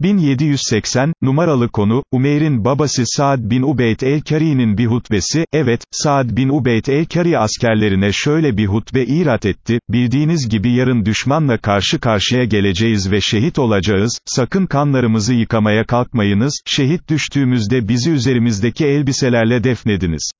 1780, numaralı konu, Umeyr'in babası Saad bin Ubeyd el-Kari'nin bir hutbesi, evet, Saad bin Ubeyd el-Kari askerlerine şöyle bir hutbe irat etti, bildiğiniz gibi yarın düşmanla karşı karşıya geleceğiz ve şehit olacağız, sakın kanlarımızı yıkamaya kalkmayınız, şehit düştüğümüzde bizi üzerimizdeki elbiselerle defnediniz.